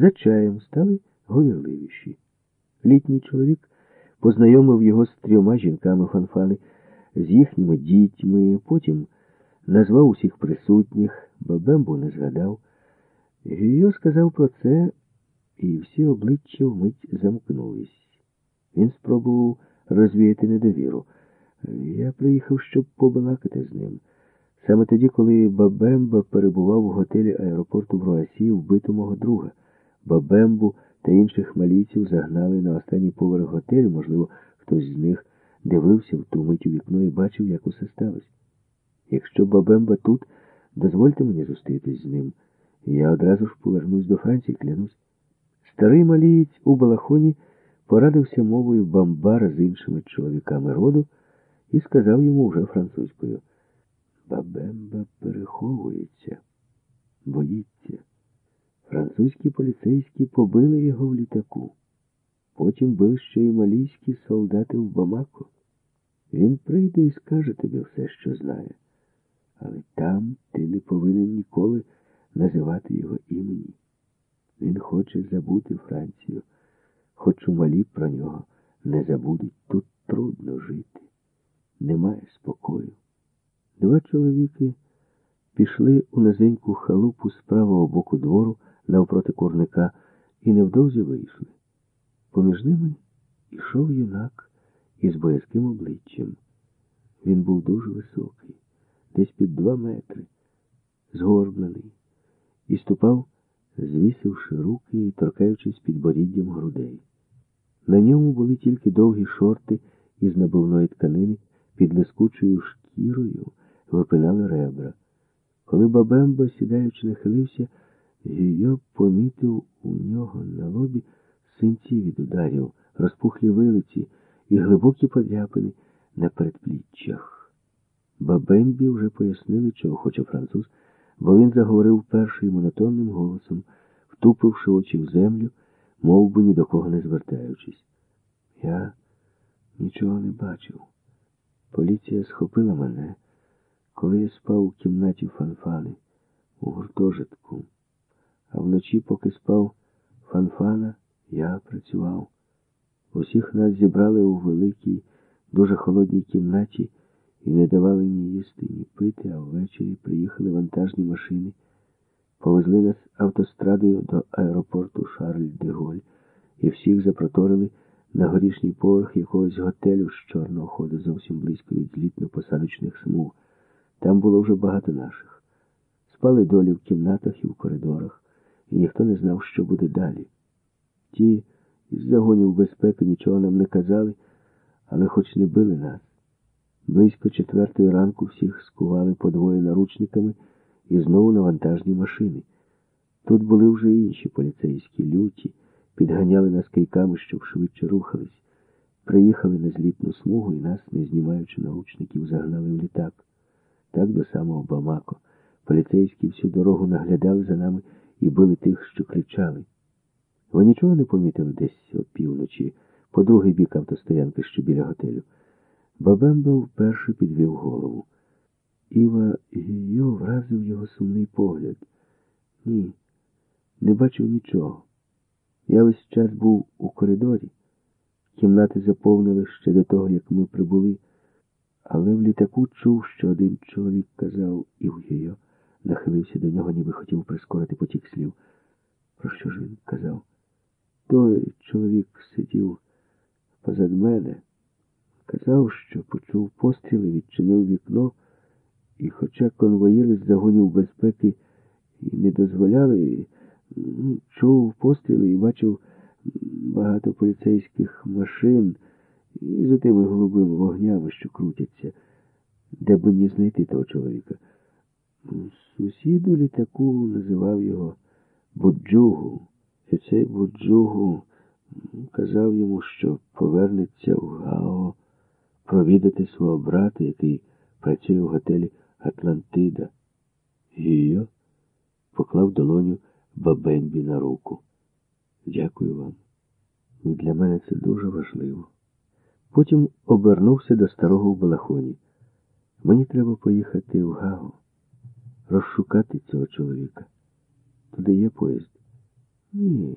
За чаєм стали говірливіші. Літній чоловік познайомив його з трьома жінками Фанфани, з їхніми дітьми, потім назвав усіх присутніх, Бабембу не згадав. Гіо сказав про це, і всі обличчя вмить замкнулись. Він спробував розвіяти недовіру. Я приїхав, щоб побалакати з ним. Саме тоді, коли Бабемба перебував у готелі аеропорту в Руасі, вбито мого друга. Бабембу та інших малійців загнали на останній поверх готелю, можливо, хтось з них дивився в ту мить у вікно і бачив, як усе сталося. Якщо Бабемба тут, дозвольте мені зустрітись з ним. Я одразу ж повернусь до Франції, клянусь. Старий малієць у балахоні порадився мовою бамбара з іншими чоловіками роду і сказав йому вже французькою. Бабемба переховується. Французькі поліцейські побили його в літаку. Потім бив ще й малійські солдати в Бамако. Він прийде і скаже тобі все, що знає. Але там ти не повинен ніколи називати його імені. Він хоче забути Францію, хоч у малі про нього не забудуть. Тут трудно жити, немає спокою. Два чоловіки пішли у низеньку халупу з правого боку двору навпроти курника і невдовзі вийшли. Поміж ними йшов юнак із боязким обличчям. Він був дуже високий, десь під два метри, згорблений, і ступав, звісивши руки і торкаючись підборіддям грудей. На ньому були тільки довгі шорти із набивної тканини під лискучою шкірою випинали ребра. Коли Бабемба, сідаючи, нахилився, Гійо помітив у нього на лобі синці від ударів, розпухлі вилиці і глибокі подряпини на передпліччях. Бабембі вже пояснили, чого хоче француз, бо він заговорив першим монотонним голосом, втупивши очі в землю, мов би ні до кого не звертаючись. Я нічого не бачив. Поліція схопила мене, коли я спав у кімнаті фанфани у гуртожитку. А вночі, поки спав фанфана, я працював. Усіх нас зібрали у великій, дуже холодній кімнаті і не давали ні їсти, ні пити, а ввечері приїхали вантажні машини, повезли нас автострадою до аеропорту Шарль де Голь і всіх запроторили на горішній поверх якогось готелю з чорного ходу зовсім близько від злітно-посадочних смуг. Там було вже багато наших. Спали долі в кімнатах і в коридорах, і ніхто не знав, що буде далі. Ті із загонів безпеки нічого нам не казали, але хоч не били нас. Близько четвертої ранку всіх скували подвоє наручниками і знову на вантажні машини. Тут були вже інші поліцейські люті, підганяли нас кийками, щоб швидше рухались. Приїхали на злітну смугу і нас, не знімаючи наручників, загнали в літак. Так до самого Бамако. Поліцейські всю дорогу наглядали за нами і били тих, що кричали. Ви нічого не помітили десь опівночі, по другий бік автостоянки, що біля готелю. Бабемба вперше підвів голову. Іва Гійо вразив його сумний погляд. Ні, не бачив нічого. Я весь час був у коридорі. Кімнати заповнили ще до того, як ми прибули, але в літаку чув, що один чоловік казав Івгійо, нахилився до нього, ніби хотів прискорити потік слів. Про що ж він казав? Той чоловік сидів позад мене, казав, що почув постріли, відчинив вікно, і, хоча конвоїри з загонів безпеки і не дозволяли, ну, чув постріли і бачив багато поліцейських машин і за тими голубими вогнями, що крутяться, де б не знайти того чоловіка. Сусід у літаку називав його Буджугу. І цей Буджугу казав йому, що повернеться в Гао провідати свого брата, який працює в готелі Атлантида. Гіо поклав долоню Бабембі на руку. Дякую вам. Для мене це дуже важливо. Потім обернувся до старого в балахоні. Мені треба поїхати в Гаго, розшукати цього чоловіка. Туди є поїзд. Ні.